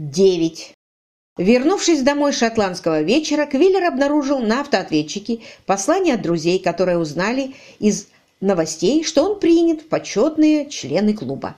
9. Вернувшись домой шотландского вечера, Квиллер обнаружил на автоответчике послание от друзей, которые узнали из новостей, что он принят в почетные члены клуба.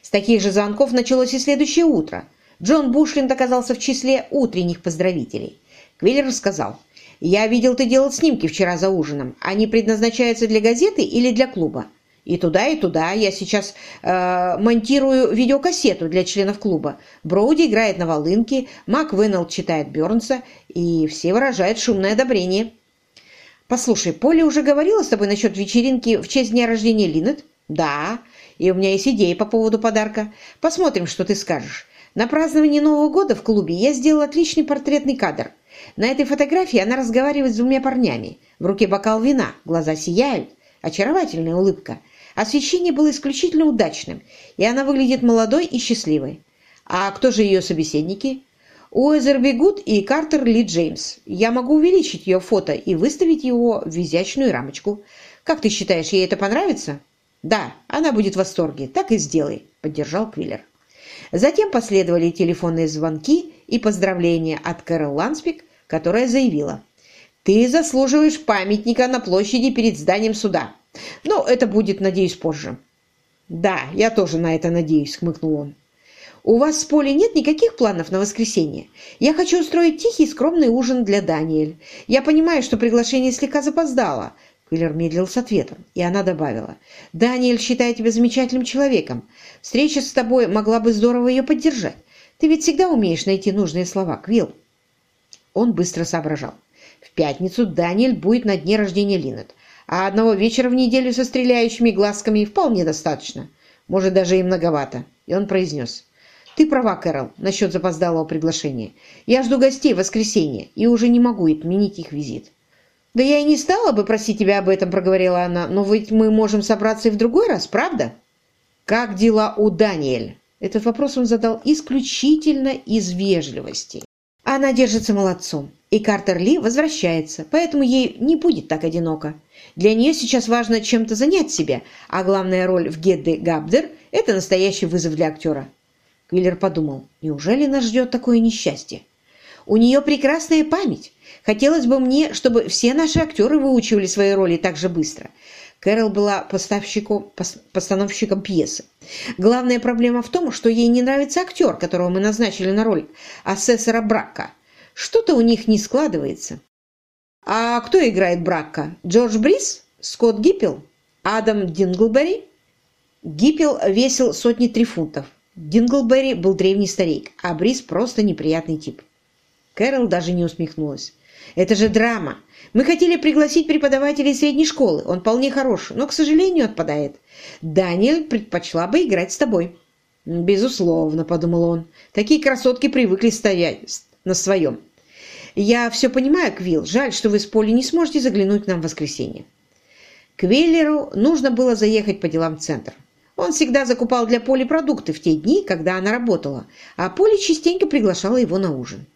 С таких же звонков началось и следующее утро. Джон Бушленд оказался в числе утренних поздравителей. Квиллер сказал, «Я видел, ты делал снимки вчера за ужином. Они предназначаются для газеты или для клуба?» И туда, и туда. Я сейчас э, монтирую видеокассету для членов клуба. Броуди играет на волынке, Мак Веннелл читает Бернса, и все выражают шумное одобрение. Послушай, Поля уже говорила с тобой насчет вечеринки в честь дня рождения Линнет? Да, и у меня есть идея по поводу подарка. Посмотрим, что ты скажешь. На праздновании Нового года в клубе я сделал отличный портретный кадр. На этой фотографии она разговаривает с двумя парнями. В руке бокал вина, глаза сияют. Очаровательная улыбка – Освещение было исключительно удачным, и она выглядит молодой и счастливой. А кто же ее собеседники? Уэзерби Гуд и Картер Ли Джеймс. Я могу увеличить ее фото и выставить его в изящную рамочку. Как ты считаешь, ей это понравится? Да, она будет в восторге. Так и сделай, поддержал Квиллер. Затем последовали телефонные звонки и поздравления от Кэрол Ланспик, которая заявила. «Ты заслуживаешь памятника на площади перед зданием суда. Но это будет, надеюсь, позже. Да, я тоже на это надеюсь, хмыкнул он. У вас с Полей нет никаких планов на воскресенье? Я хочу устроить тихий скромный ужин для Даниэль. Я понимаю, что приглашение слегка запоздало. Квиллер медлил с ответом, и она добавила. «Даниэль считает тебя замечательным человеком. Встреча с тобой могла бы здорово ее поддержать. Ты ведь всегда умеешь найти нужные слова, Квилл». Он быстро соображал. В пятницу Даниэль будет на дне рождения Линнет а одного вечера в неделю со стреляющими глазками вполне достаточно. Может, даже и многовато. И он произнес. «Ты права, Кэрол, насчет запоздалого приглашения. Я жду гостей в воскресенье и уже не могу отменить их визит». «Да я и не стала бы просить тебя об этом», — проговорила она. «Но ведь мы можем собраться и в другой раз, правда?» «Как дела у Даниэль?» Этот вопрос он задал исключительно из вежливости. Она держится молодцом, и Картер Ли возвращается, поэтому ей не будет так одиноко. Для нее сейчас важно чем-то занять себя, а главная роль в Гедде Габдер – это настоящий вызов для актера. Квиллер подумал, неужели нас ждет такое несчастье? У нее прекрасная память. Хотелось бы мне, чтобы все наши актеры выучивали свои роли так же быстро. Кэрол была постановщиком пьесы. Главная проблема в том, что ей не нравится актер, которого мы назначили на роль асессора Брака. Что-то у них не складывается. А кто играет Брака? Джордж Брис? Скотт Гиппел? Адам Динглберри? Гиппел весил сотни три фунтов. Динглберри был древний старик, а Брис просто неприятный тип. Кэрол даже не усмехнулась. «Это же драма. Мы хотели пригласить преподавателей средней школы. Он вполне хорош, но, к сожалению, отпадает. Даниэль предпочла бы играть с тобой». «Безусловно», — подумал он. «Такие красотки привыкли стоять на своем. «Я все понимаю, Квилл. Жаль, что вы с Полей не сможете заглянуть к нам в воскресенье». Квиллеру нужно было заехать по делам в центр. Он всегда закупал для Поли продукты в те дни, когда она работала, а Поли частенько приглашала его на ужин.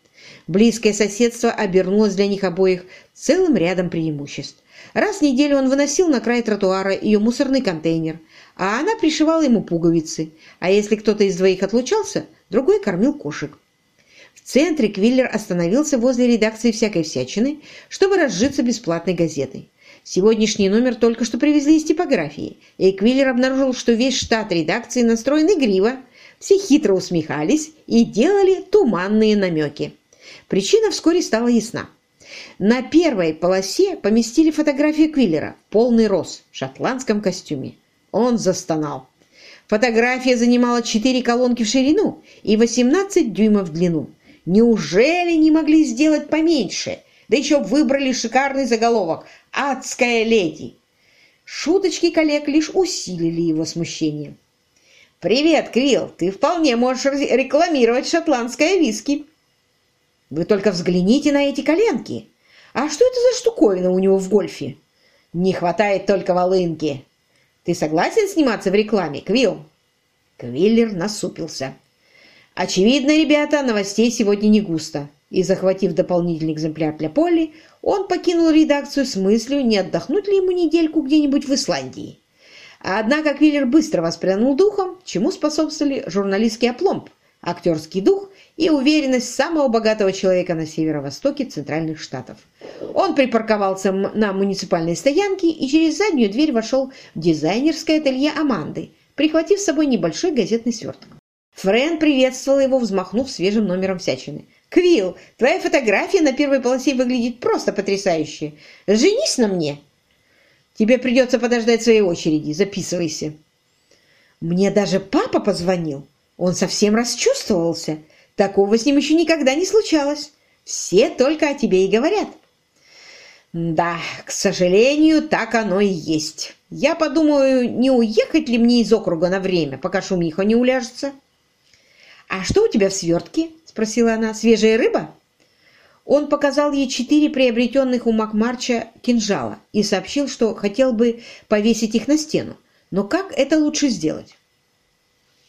Близкое соседство обернулось для них обоих целым рядом преимуществ. Раз в неделю он выносил на край тротуара ее мусорный контейнер, а она пришивала ему пуговицы, а если кто-то из двоих отлучался, другой кормил кошек. В центре Квиллер остановился возле редакции всякой всячины, чтобы разжиться бесплатной газетой. Сегодняшний номер только что привезли из типографии, и Квиллер обнаружил, что весь штат редакции настроен игриво. Все хитро усмехались и делали туманные намеки. Причина вскоре стала ясна. На первой полосе поместили фотографию Квиллера, полный рост, в шотландском костюме. Он застонал. Фотография занимала 4 колонки в ширину и 18 дюймов в длину. Неужели не могли сделать поменьше? Да еще выбрали шикарный заголовок «Адская леди». Шуточки коллег лишь усилили его смущение. «Привет, Крилл! Ты вполне можешь рекламировать шотландское виски!» «Вы только взгляните на эти коленки! А что это за штуковина у него в гольфе?» «Не хватает только волынки!» «Ты согласен сниматься в рекламе, Квилл?» Квиллер насупился. Очевидно, ребята, новостей сегодня не густо. И, захватив дополнительный экземпляр для Полли, он покинул редакцию с мыслью, не отдохнуть ли ему недельку где-нибудь в Исландии. Однако Квиллер быстро воспрянул духом, чему способствовали журналистский опломб, актерский дух и уверенность самого богатого человека на северо-востоке Центральных Штатов. Он припарковался на муниципальной стоянке и через заднюю дверь вошел в дизайнерское ателье Аманды, прихватив с собой небольшой газетный сверток. Френ приветствовал его, взмахнув свежим номером всячины. «Квилл, твоя фотография на первой полосе выглядит просто потрясающе. Женись на мне!» «Тебе придется подождать своей очереди. Записывайся». «Мне даже папа позвонил. Он совсем расчувствовался. Такого с ним еще никогда не случалось. Все только о тебе и говорят». «Да, к сожалению, так оно и есть. Я подумаю, не уехать ли мне из округа на время, пока шумиха не уляжется». «А что у тебя в свертке?» – спросила она. «Свежая рыба?» Он показал ей четыре приобретенных у Макмарча кинжала и сообщил, что хотел бы повесить их на стену. Но как это лучше сделать?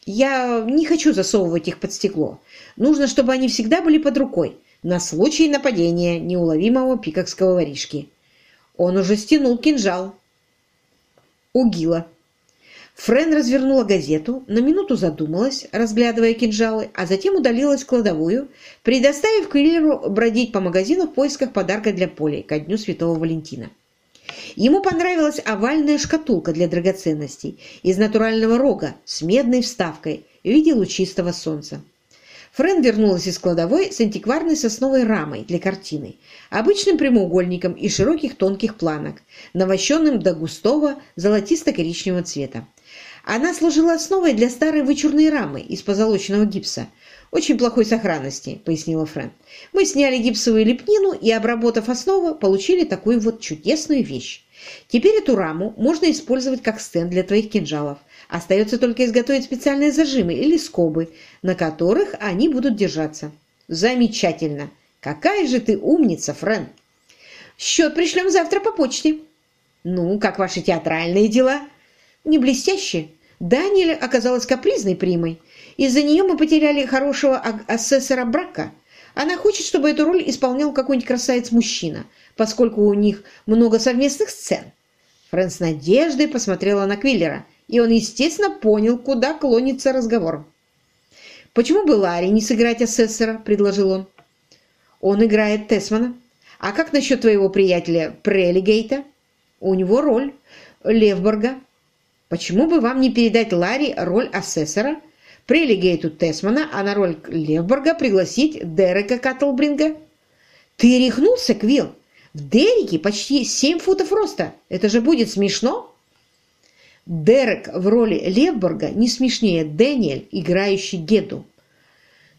«Я не хочу засовывать их под стекло. Нужно, чтобы они всегда были под рукой, на случай нападения неуловимого пикокского воришки». Он уже стянул кинжал. Угила. Френ развернула газету, на минуту задумалась, разглядывая кинжалы, а затем удалилась в кладовую, предоставив Квиллеру бродить по магазину в поисках подарка для Поли ко дню Святого Валентина. Ему понравилась овальная шкатулка для драгоценностей из натурального рога с медной вставкой в виде лучистого солнца. Френ вернулась из кладовой с антикварной сосновой рамой для картины, обычным прямоугольником из широких тонких планок, навощенным до густого золотисто-коричневого цвета. Она служила основой для старой вычурной рамы из позолоченного гипса. «Очень плохой сохранности», — пояснила Фрэн. «Мы сняли гипсовую лепнину и, обработав основу, получили такую вот чудесную вещь. Теперь эту раму можно использовать как стенд для твоих кинжалов. Остается только изготовить специальные зажимы или скобы, на которых они будут держаться». «Замечательно! Какая же ты умница, Фрэн!» «Счет пришлем завтра по почте». «Ну, как ваши театральные дела?» «Не блестящие, Даниэль оказалась капризной примой. Из-за нее мы потеряли хорошего асессора брака. Она хочет, чтобы эту роль исполнял какой-нибудь красавец-мужчина, поскольку у них много совместных сцен. Фрэн с надеждой посмотрела на Квиллера, и он, естественно, понял, куда клонится разговор. «Почему бы Ларри не сыграть асессора?» – предложил он. «Он играет Тесмана. А как насчет твоего приятеля Прелигейта? У него роль Левборга Почему бы вам не передать Ларри роль асессора, Прелигейту Тесмана, а на роль Левборга пригласить Дерека Каттлбринга? Ты рехнулся, Квилл? В Дереке почти семь футов роста. Это же будет смешно? Дерек в роли Левборга не смешнее Дэниэль, играющий Геду.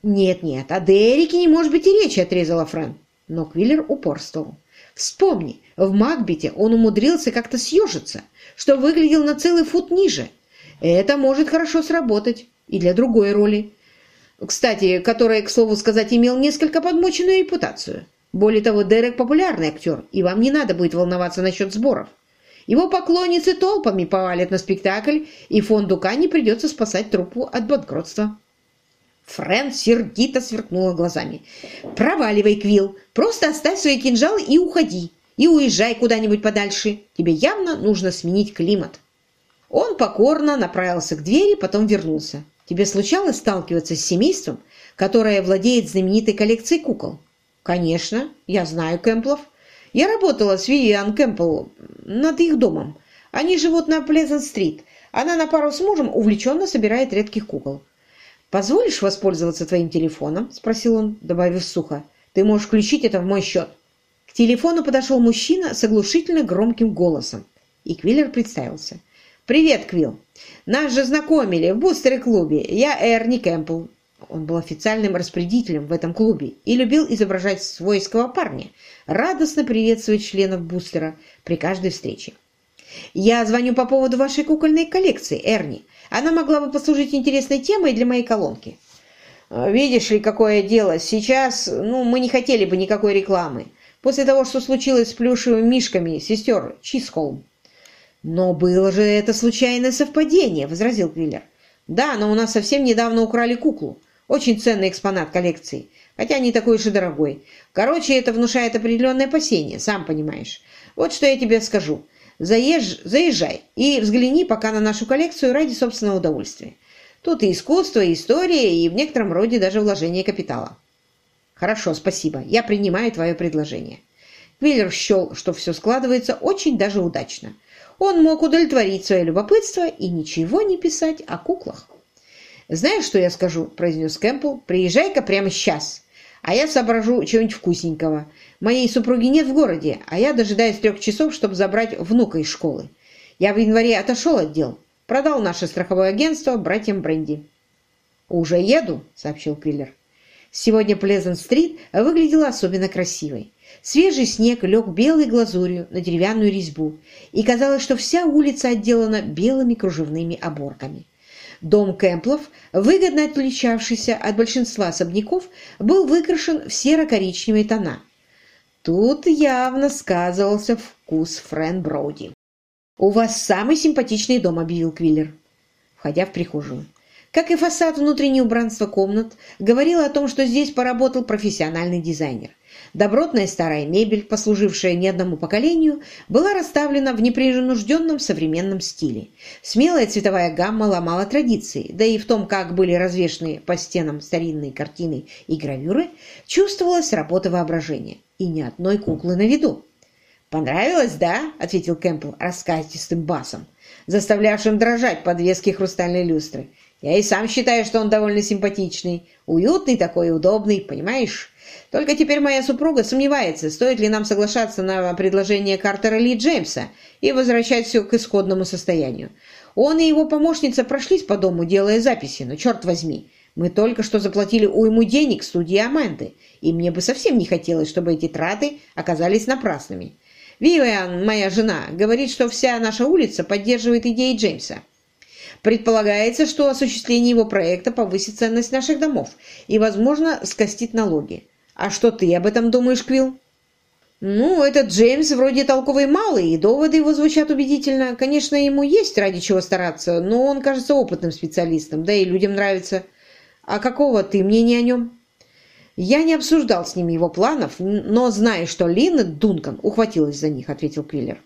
«Нет-нет, о Дереке не может быть и речи», — отрезала Фрэн. Но Квиллер упорствовал. «Вспомни, в Макбете он умудрился как-то съежиться, что выглядел на целый фут ниже. Это может хорошо сработать и для другой роли. Кстати, которая, к слову сказать, имел несколько подмоченную репутацию. Более того, Дерек популярный актер, и вам не надо будет волноваться насчет сборов. Его поклонницы толпами повалят на спектакль, и фонду Кани придется спасать труппу от банкротства. Фрэн сердито сверкнула глазами. «Проваливай, Квилл! Просто оставь свои кинжалы и уходи и уезжай куда-нибудь подальше. Тебе явно нужно сменить климат». Он покорно направился к двери, потом вернулся. «Тебе случалось сталкиваться с семейством, которое владеет знаменитой коллекцией кукол?» «Конечно, я знаю Кэмплов. Я работала с Вивиан Кэмпл над их домом. Они живут на Плезант-стрит. Она на пару с мужем увлеченно собирает редких кукол. «Позволишь воспользоваться твоим телефоном?» – спросил он, добавив сухо. «Ты можешь включить это в мой счет». Телефону подошел мужчина с оглушительно громким голосом, и Квиллер представился. «Привет, Квилл. Нас же знакомили в бустере-клубе. Я Эрни Кэмпл». Он был официальным распорядителем в этом клубе и любил изображать свойского парня, радостно приветствовать членов бустера при каждой встрече. «Я звоню по поводу вашей кукольной коллекции, Эрни. Она могла бы послужить интересной темой для моей колонки». «Видишь ли, какое дело. Сейчас, ну, мы не хотели бы никакой рекламы после того, что случилось с плюшевыми мишками сестер Чисхолм. «Но было же это случайное совпадение», — возразил Квиллер. «Да, но у нас совсем недавно украли куклу. Очень ценный экспонат коллекции, хотя не такой уж и дорогой. Короче, это внушает определенное опасение, сам понимаешь. Вот что я тебе скажу. Заезж... Заезжай и взгляни пока на нашу коллекцию ради собственного удовольствия. Тут и искусство, и история, и в некотором роде даже вложение капитала. Хорошо, спасибо. Я принимаю твое предложение. Квиллер счел, что все складывается очень даже удачно. Он мог удовлетворить свое любопытство и ничего не писать о куклах. «Знаешь, что я скажу?» – произнес Кэмпбелл. «Приезжай-ка прямо сейчас, а я соображу чего-нибудь вкусненького. Моей супруги нет в городе, а я дожидаюсь трех часов, чтобы забрать внука из школы. Я в январе отошел от дел, продал наше страховое агентство братьям Бренди». «Уже еду», – сообщил Квиллер. Сегодня Плезант-стрит выглядела особенно красивой. Свежий снег лег белой глазурью на деревянную резьбу, и казалось, что вся улица отделана белыми кружевными оборками. Дом Кэмплов, выгодно отличавшийся от большинства особняков, был выкрашен в серо-коричневые тона. Тут явно сказывался вкус Френ Броуди. «У вас самый симпатичный дом», — объявил Квиллер, входя в прихожую как и фасад внутреннего убранства комнат, говорила о том, что здесь поработал профессиональный дизайнер. Добротная старая мебель, послужившая не одному поколению, была расставлена в непринужденном современном стиле. Смелая цветовая гамма ломала традиции, да и в том, как были развешаны по стенам старинные картины и гравюры, чувствовалась работа воображения. И ни одной куклы на виду. «Понравилось, да?» — ответил Кэмпбелл раскатистым басом, заставлявшим дрожать подвески хрустальной люстры. Я и сам считаю, что он довольно симпатичный, уютный такой, удобный, понимаешь? Только теперь моя супруга сомневается, стоит ли нам соглашаться на предложение Картера Ли Джеймса и возвращать все к исходному состоянию. Он и его помощница прошлись по дому, делая записи, но черт возьми, мы только что заплатили уйму денег студии Аменды, и мне бы совсем не хотелось, чтобы эти траты оказались напрасными. Вивиан, моя жена, говорит, что вся наша улица поддерживает идеи Джеймса. Предполагается, что осуществление его проекта повысит ценность наших домов и, возможно, скостит налоги. А что ты об этом думаешь, Квилл? Ну, этот Джеймс вроде толковый малый, и доводы его звучат убедительно. Конечно, ему есть ради чего стараться, но он кажется опытным специалистом, да и людям нравится. А какого ты мнения о нем? Я не обсуждал с ним его планов, но знаю, что Лина Дункан ухватилась за них, ответил Квиллер.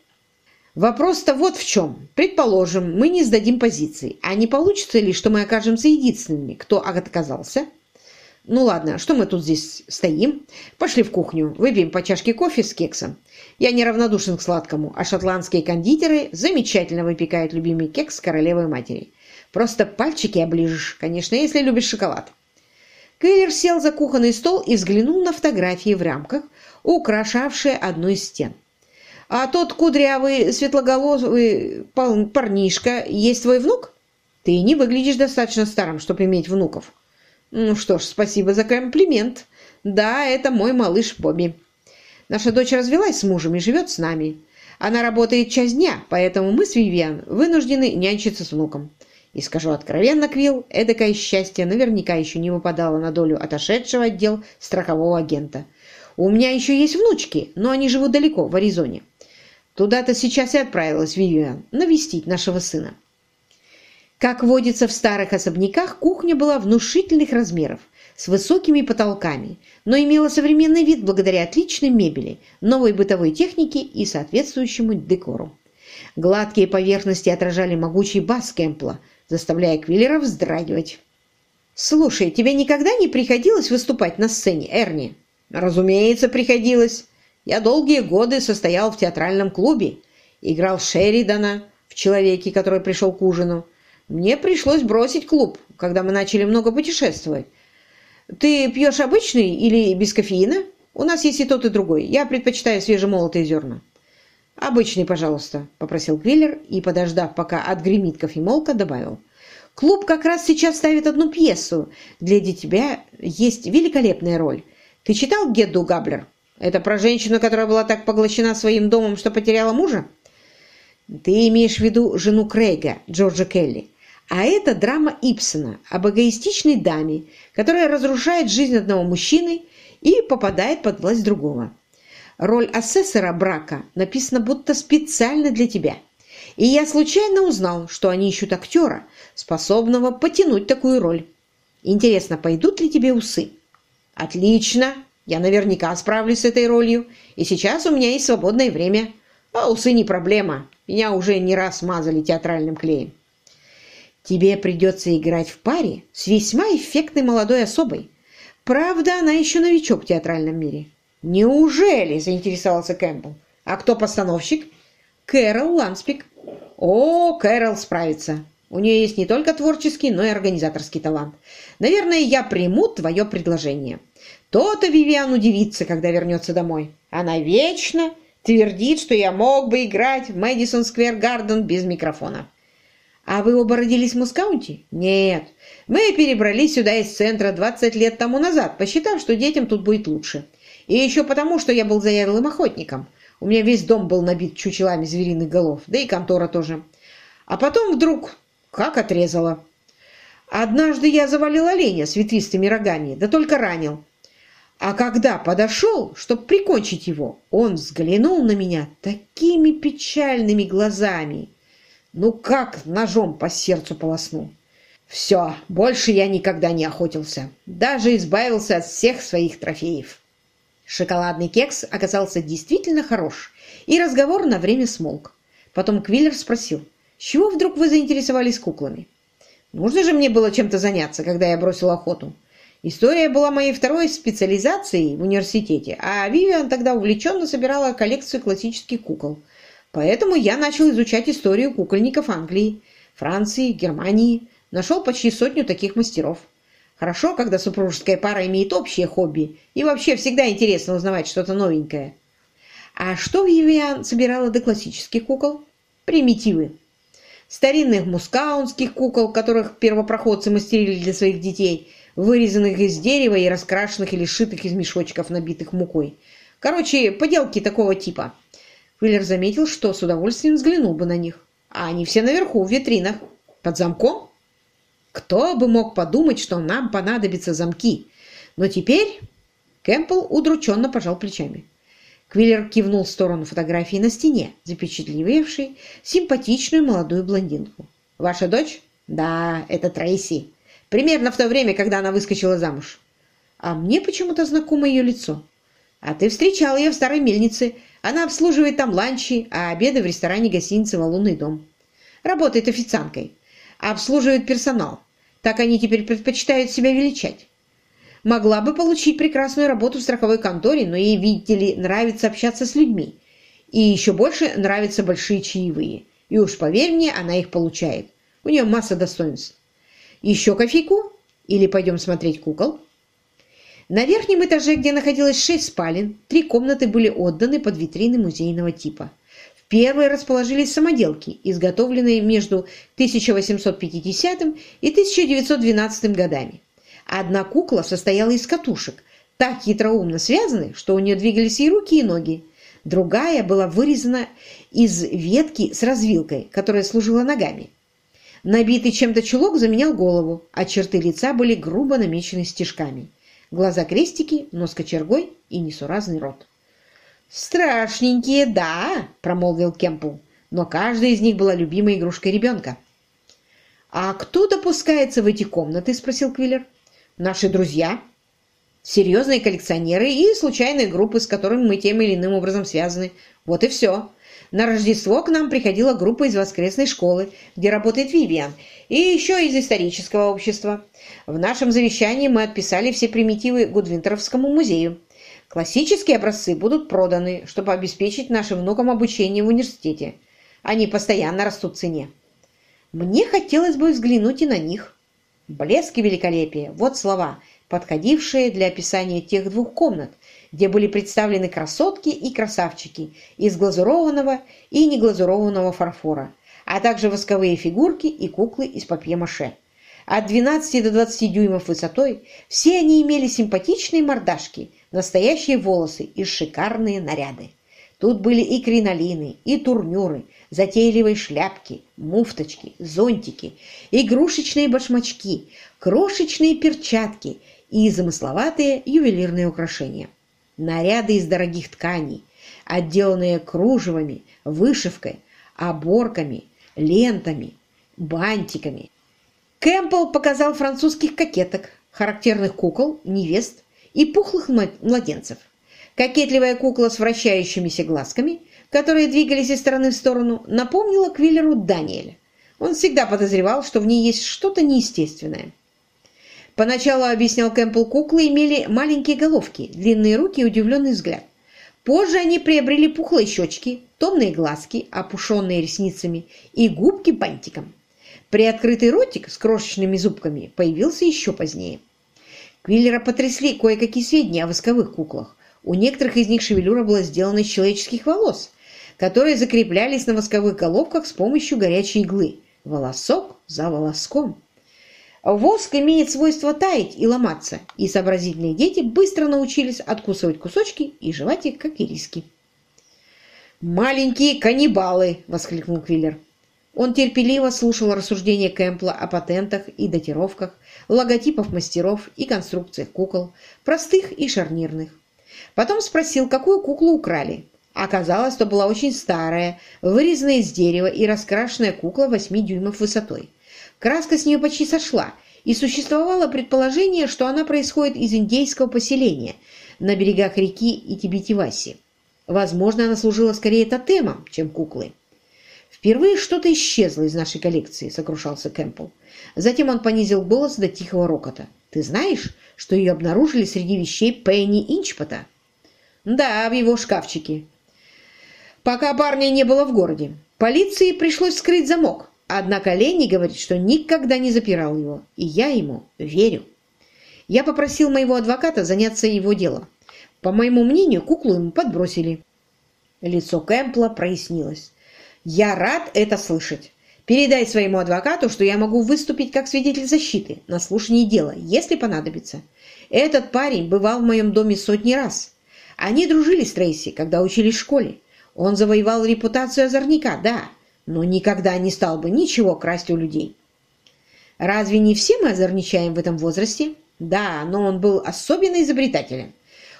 Вопрос-то вот в чем. Предположим, мы не сдадим позиции. А не получится ли, что мы окажемся единственными, кто отказался? Ну ладно, что мы тут здесь стоим? Пошли в кухню, выпьем по чашке кофе с кексом. Я неравнодушен к сладкому, а шотландские кондитеры замечательно выпекают любимый кекс королевой матери. Просто пальчики оближешь, конечно, если любишь шоколад. Квиллер сел за кухонный стол и взглянул на фотографии в рамках, украшавшие одну из стен. А тот кудрявый, светлоголовый парнишка есть твой внук? Ты не выглядишь достаточно старым, чтобы иметь внуков. Ну что ж, спасибо за комплимент. Да, это мой малыш Бобби. Наша дочь развелась с мужем и живет с нами. Она работает часть дня, поэтому мы с Вивиан вынуждены нянчиться с внуком. И скажу откровенно, Квилл, эдакое счастье наверняка еще не выпадало на долю отошедшего отдел страхового агента. У меня еще есть внучки, но они живут далеко, в Аризоне. Туда-то сейчас и отправилась Вивиан навестить нашего сына. Как водится в старых особняках, кухня была внушительных размеров, с высокими потолками, но имела современный вид благодаря отличной мебели, новой бытовой технике и соответствующему декору. Гладкие поверхности отражали могучий бас Кэмпла, заставляя Квиллера вздрагивать. «Слушай, тебе никогда не приходилось выступать на сцене, Эрни?» «Разумеется, приходилось. Я долгие годы состоял в театральном клубе, играл Шеридана в «Человеке, который пришел к ужину». Мне пришлось бросить клуб, когда мы начали много путешествовать. Ты пьешь обычный или без кофеина? У нас есть и тот, и другой. Я предпочитаю свежемолотые зерна. «Обычный, пожалуйста», — попросил Квиллер и, подождав, пока отгремит кофемолка, добавил. «Клуб как раз сейчас ставит одну пьесу. Для тебя есть великолепная роль. Ты читал Гедду Габлер?» Это про женщину, которая была так поглощена своим домом, что потеряла мужа? Ты имеешь в виду жену Крейга, Джорджа Келли. А это драма Ипсона об эгоистичной даме, которая разрушает жизнь одного мужчины и попадает под власть другого. Роль асессора брака написана будто специально для тебя. И я случайно узнал, что они ищут актера, способного потянуть такую роль. Интересно, пойдут ли тебе усы? Отлично, я наверняка справлюсь с этой ролью, и сейчас у меня есть свободное время. А усы не проблема. Меня уже не раз мазали театральным клеем. Тебе придется играть в паре с весьма эффектной молодой особой. Правда, она еще новичок в театральном мире. Неужели? заинтересовался Кэмпбелл. А кто постановщик? Кэрол Ланспик. О, Кэрол справится. У нее есть не только творческий, но и организаторский талант. Наверное, я приму твое предложение. То-то Вивиан удивится, когда вернется домой. Она вечно твердит, что я мог бы играть в Мэдисон Сквер Гарден без микрофона. А вы оба родились в Мускаунте? Нет. Мы перебрались сюда из центра 20 лет тому назад, посчитав, что детям тут будет лучше. И еще потому, что я был заядлым охотником. У меня весь дом был набит чучелами звериных голов, да и контора тоже. А потом вдруг как отрезало. Однажды я завалил оленя с ветвистыми рогами, да только ранил. А когда подошел, чтобы прикончить его, он взглянул на меня такими печальными глазами. Ну, как ножом по сердцу полоснул. Все, больше я никогда не охотился. Даже избавился от всех своих трофеев. Шоколадный кекс оказался действительно хорош, и разговор на время смолк. Потом Квиллер спросил, с чего вдруг вы заинтересовались куклами? Нужно же мне было чем-то заняться, когда я бросил охоту. История была моей второй специализацией в университете, а Вивиан тогда увлеченно собирала коллекцию классических кукол. Поэтому я начал изучать историю кукольников Англии, Франции, Германии. Нашел почти сотню таких мастеров. Хорошо, когда супружеская пара имеет общее хобби, и вообще всегда интересно узнавать что-то новенькое. А что Вивиан собирала до классических кукол? Примитивы. Старинных мускаунских кукол, которых первопроходцы мастерили для своих детей, вырезанных из дерева и раскрашенных или сшитых из мешочков, набитых мукой. Короче, поделки такого типа. Уиллер заметил, что с удовольствием взглянул бы на них. А они все наверху, в витринах. Под замком? Кто бы мог подумать, что нам понадобятся замки? Но теперь Кэмпбелл удрученно пожал плечами. Квиллер кивнул в сторону фотографии на стене, запечатлевавшей симпатичную молодую блондинку. «Ваша дочь?» «Да, это Трейси. Примерно в то время, когда она выскочила замуж. А мне почему-то знакомо ее лицо. А ты встречал ее в старой мельнице. Она обслуживает там ланчи, а обеды в ресторане гостиницы «Лунный дом». Работает официанткой обслуживает персонал. Так они теперь предпочитают себя величать. Могла бы получить прекрасную работу в страховой конторе, но ей, видите ли, нравится общаться с людьми. И еще больше нравятся большие чаевые. И уж поверь мне, она их получает. У нее масса достоинств. Еще кофейку? Или пойдем смотреть кукол? На верхнем этаже, где находилось шесть спален, три комнаты были отданы под витрины музейного типа. Первые расположились самоделки, изготовленные между 1850 и 1912 годами. Одна кукла состояла из катушек, так хитроумно связаны, что у нее двигались и руки, и ноги. Другая была вырезана из ветки с развилкой, которая служила ногами. Набитый чем-то чулок заменял голову, а черты лица были грубо намечены стежками. Глаза крестики, нос кочергой и несуразный рот. «Страшненькие, да», — промолвил Кемпл, но каждая из них была любимой игрушкой ребенка. «А кто допускается в эти комнаты?» — спросил Квиллер. «Наши друзья, серьезные коллекционеры и случайные группы, с которыми мы тем или иным образом связаны. Вот и все. На Рождество к нам приходила группа из воскресной школы, где работает Вивиан, и еще из исторического общества. В нашем завещании мы отписали все примитивы Гудвинтеровскому музею. Классические образцы будут проданы, чтобы обеспечить нашим внукам обучение в университете. Они постоянно растут в цене. Мне хотелось бы взглянуть и на них. Блеск и великолепие – вот слова, подходившие для описания тех двух комнат, где были представлены красотки и красавчики из глазурованного и неглазурованного фарфора, а также восковые фигурки и куклы из папье-маше. От 12 до 20 дюймов высотой все они имели симпатичные мордашки – настоящие волосы и шикарные наряды. Тут были и кринолины, и турнюры, затейливые шляпки, муфточки, зонтики, игрушечные башмачки, крошечные перчатки и замысловатые ювелирные украшения. Наряды из дорогих тканей, отделанные кружевами, вышивкой, оборками, лентами, бантиками. Кэмпбелл показал французских кокеток, характерных кукол, невест и пухлых младенцев. Кокетливая кукла с вращающимися глазками, которые двигались из стороны в сторону, напомнила Квиллеру Даниэля. Он всегда подозревал, что в ней есть что-то неестественное. Поначалу, объяснял Кэмпбелл, куклы имели маленькие головки, длинные руки и удивленный взгляд. Позже они приобрели пухлые щечки, томные глазки, опушенные ресницами, и губки бантиком. Приоткрытый ротик с крошечными зубками появился еще позднее. Квиллера потрясли кое-какие сведения о восковых куклах. У некоторых из них шевелюра была сделана из человеческих волос, которые закреплялись на восковых головках с помощью горячей иглы, волосок за волоском. Воск имеет свойство таять и ломаться, и сообразительные дети быстро научились откусывать кусочки и жевать их, как ириски. «Маленькие каннибалы!» — воскликнул Квиллер. Он терпеливо слушал рассуждения Кэмпла о патентах и датировках, логотипах мастеров и конструкциях кукол, простых и шарнирных. Потом спросил, какую куклу украли. Оказалось, что была очень старая, вырезанная из дерева и раскрашенная кукла 8 дюймов высотой. Краска с нее почти сошла, и существовало предположение, что она происходит из индейского поселения на берегах реки Итибитиваси. Возможно, она служила скорее тотемом, чем куклой. «Впервые что-то исчезло из нашей коллекции», — сокрушался Кэмпбелл. Затем он понизил голос до тихого рокота. «Ты знаешь, что ее обнаружили среди вещей Пенни Инчпота?» «Да, в его шкафчике. Пока парня не было в городе. Полиции пришлось вскрыть замок, однако Ленни говорит, что никогда не запирал его, и я ему верю. Я попросил моего адвоката заняться его делом. По моему мнению, куклу ему подбросили». Лицо Кэмпла прояснилось. «Я рад это слышать. Передай своему адвокату, что я могу выступить как свидетель защиты на слушании дела, если понадобится. Этот парень бывал в моем доме сотни раз. Они дружили с Трейси, когда учились в школе. Он завоевал репутацию озорника, да, но никогда не стал бы ничего красть у людей. Разве не все мы озорничаем в этом возрасте? Да, но он был особенно изобретателен.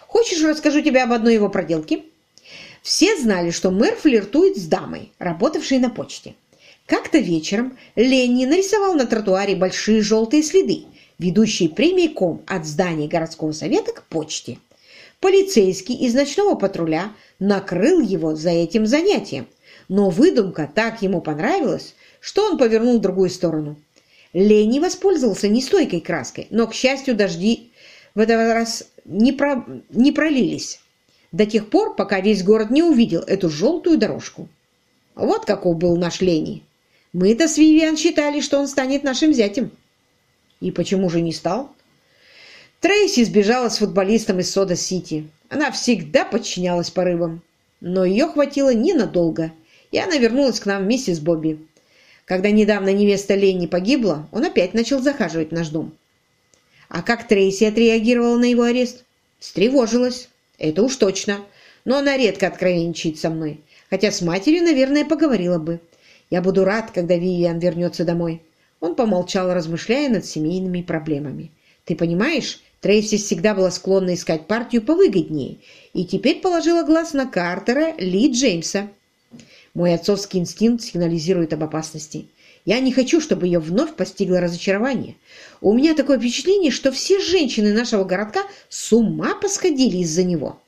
Хочешь, расскажу тебе об одной его проделке? Все знали, что мэр флиртует с дамой, работавшей на почте. Как-то вечером Ленни нарисовал на тротуаре большие желтые следы, ведущие прямиком от здания городского совета к почте. Полицейский из ночного патруля накрыл его за этим занятием, но выдумка так ему понравилась, что он повернул в другую сторону. Ленни воспользовался нестойкой краской, но, к счастью, дожди в этот раз не, про... не пролились до тех пор, пока весь город не увидел эту желтую дорожку. Вот каков был наш Лени. Мы-то с Вивиан считали, что он станет нашим зятем. И почему же не стал? Трейси сбежала с футболистом из Сода-Сити. Она всегда подчинялась порывам. Но ее хватило ненадолго, и она вернулась к нам вместе с Бобби. Когда недавно невеста Ленни погибла, он опять начал захаживать в наш дом. А как Трейси отреагировала на его арест? Встревожилась. Это уж точно. Но она редко откровенничает со мной. Хотя с матерью, наверное, поговорила бы. Я буду рад, когда Вивиан вернется домой. Он помолчал, размышляя над семейными проблемами. Ты понимаешь, Трейси всегда была склонна искать партию повыгоднее, и теперь положила глаз на Картера Ли Джеймса. Мой отцовский инстинкт сигнализирует об опасности. Я не хочу, чтобы ее вновь постигло разочарование. У меня такое впечатление, что все женщины нашего городка с ума посходили из-за него.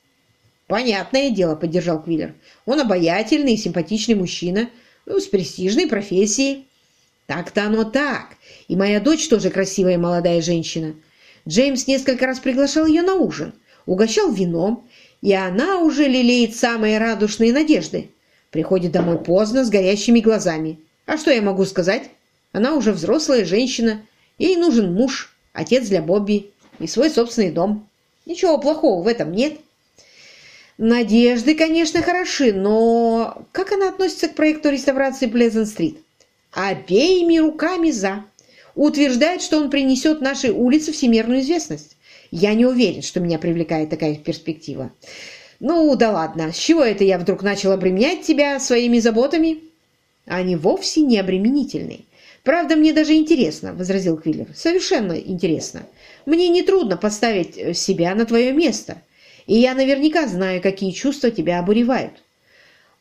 «Понятное дело», — поддержал Квиллер. «Он обаятельный и симпатичный мужчина, ну, с престижной профессией». «Так-то оно так. И моя дочь тоже красивая молодая женщина. Джеймс несколько раз приглашал ее на ужин, угощал вином, и она уже лелеет самые радушные надежды. Приходит домой поздно, с горящими глазами. А что я могу сказать? Она уже взрослая женщина. Ей нужен муж, отец для Бобби и свой собственный дом. Ничего плохого в этом нет. Надежды, конечно, хороши, но как она относится к проекту реставрации Плезент-стрит? Обеими руками за. Утверждает, что он принесет нашей улице всемирную известность. Я не уверен, что меня привлекает такая перспектива. Ну, да ладно, с чего это я вдруг начал обременять тебя своими заботами? Они вовсе не обременительные. Правда, мне даже интересно, — возразил Квиллер. Совершенно интересно. Мне нетрудно поставить э, себя на твое место, и я наверняка знаю, какие чувства тебя обуревают.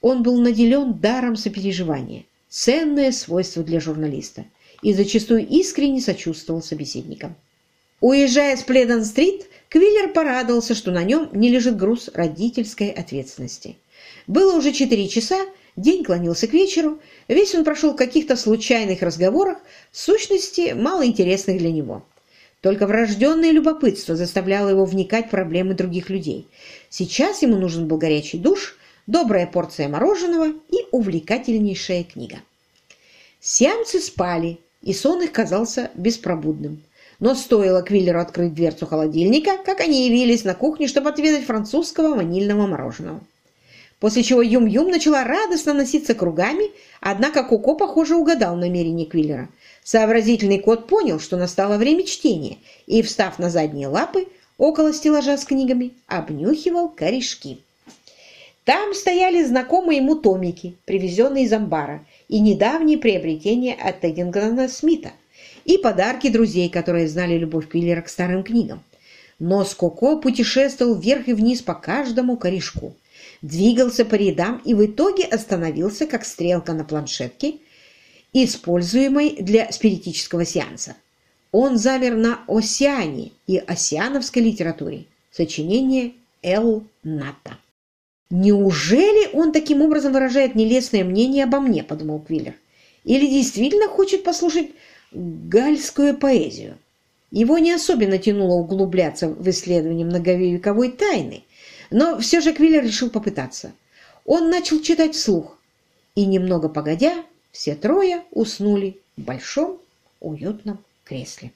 Он был наделен даром сопереживания, ценное свойство для журналиста, и зачастую искренне сочувствовал собеседникам. Уезжая с Пледен-стрит, Квиллер порадовался, что на нем не лежит груз родительской ответственности. Было уже четыре часа, День клонился к вечеру, весь он прошел в каких-то случайных разговорах, в сущности, мало интересных для него. Только врожденное любопытство заставляло его вникать в проблемы других людей. Сейчас ему нужен был горячий душ, добрая порция мороженого и увлекательнейшая книга. Сиамцы спали, и сон их казался беспробудным. Но стоило Квиллеру открыть дверцу холодильника, как они явились на кухню, чтобы отведать французского ванильного мороженого. После чего Юм-Юм начала радостно носиться кругами, однако Коко, похоже, угадал намерение Квиллера. Сообразительный кот понял, что настало время чтения, и, встав на задние лапы, около стеллажа с книгами, обнюхивал корешки. Там стояли знакомые ему томики, привезенные из амбара, и недавние приобретения от Эддингтона Смита, и подарки друзей, которые знали любовь Квиллера к старым книгам. Нос Коко путешествовал вверх и вниз по каждому корешку, двигался по рядам и в итоге остановился, как стрелка на планшетке, используемой для спиритического сеанса. Он замер на Осиане и осиановской литературе. Сочинение Эл Ната. «Неужели он таким образом выражает нелестное мнение обо мне?» – подумал Квиллер. «Или действительно хочет послушать гальскую поэзию?» Его не особенно тянуло углубляться в исследование многовековой тайны, но все же Квиллер решил попытаться. Он начал читать вслух, и немного погодя, все трое уснули в большом уютном кресле.